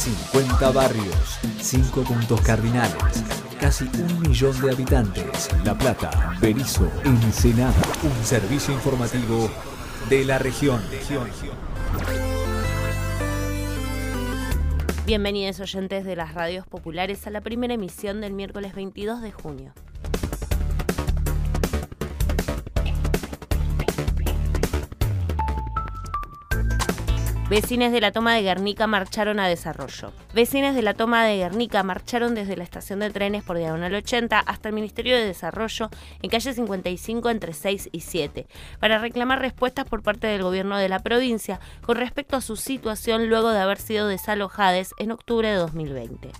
50 barrios, 5 puntos cardinales, casi un millón de habitantes. La Plata, Berizo, Ensenada. Un servicio informativo de la región. Bienvenidos oyentes de las radios populares a la primera emisión del miércoles 22 de junio. Vecines de la toma de Guernica marcharon a desarrollo. Vecines de la toma de Guernica marcharon desde la estación de trenes por Diagonal 80 hasta el Ministerio de Desarrollo en calle 55 entre 6 y 7 para reclamar respuestas por parte del gobierno de la provincia con respecto a su situación luego de haber sido desalojadas en octubre de 2020.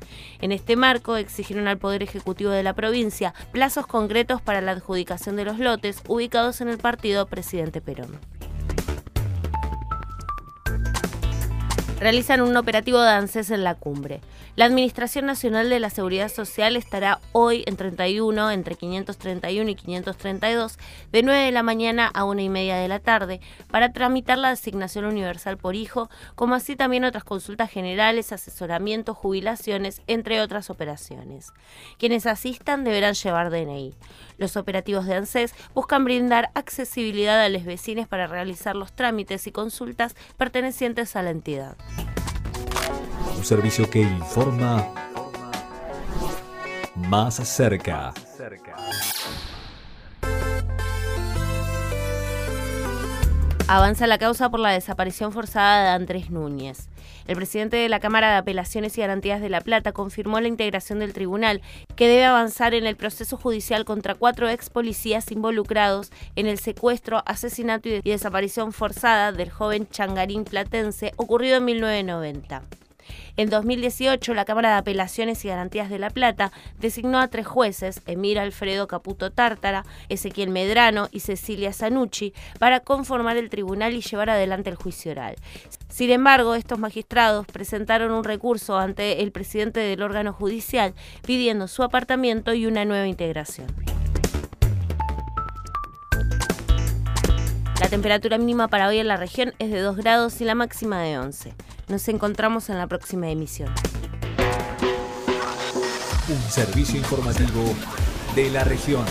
En este marco exigieron al Poder Ejecutivo de la provincia plazos concretos para la adjudicación de los lotes ubicados en el partido Presidente Perón. Realizan un operativo de ANSES en la cumbre. La Administración Nacional de la Seguridad Social estará hoy en 31, entre 531 y 532, de 9 de la mañana a 1 y media de la tarde, para tramitar la designación universal por hijo, como así también otras consultas generales, asesoramiento, jubilaciones, entre otras operaciones. Quienes asistan deberán llevar DNI. Los operativos de ANSES buscan brindar accesibilidad a los vecinos para realizar los trámites y consultas pertenecientes a la entidad. Un servicio que informa más cerca. Avanza la causa por la desaparición forzada de Andrés Núñez. El presidente de la Cámara de Apelaciones y Garantías de La Plata confirmó la integración del tribunal, que debe avanzar en el proceso judicial contra cuatro ex policías involucrados en el secuestro, asesinato y desaparición forzada del joven changarín platense ocurrido en 1990. En 2018, la Cámara de Apelaciones y Garantías de La Plata designó a tres jueces, Emir Alfredo Caputo Tártara, Ezequiel Medrano y Cecilia Zanucci, para conformar el tribunal y llevar adelante el juicio oral. Sin embargo, estos magistrados presentaron un recurso ante el presidente del órgano judicial pidiendo su apartamiento y una nueva integración. La temperatura mínima para hoy en la región es de 2 grados y la máxima de 11. Nos encontramos en la próxima emisión. Un servicio informativo de la región.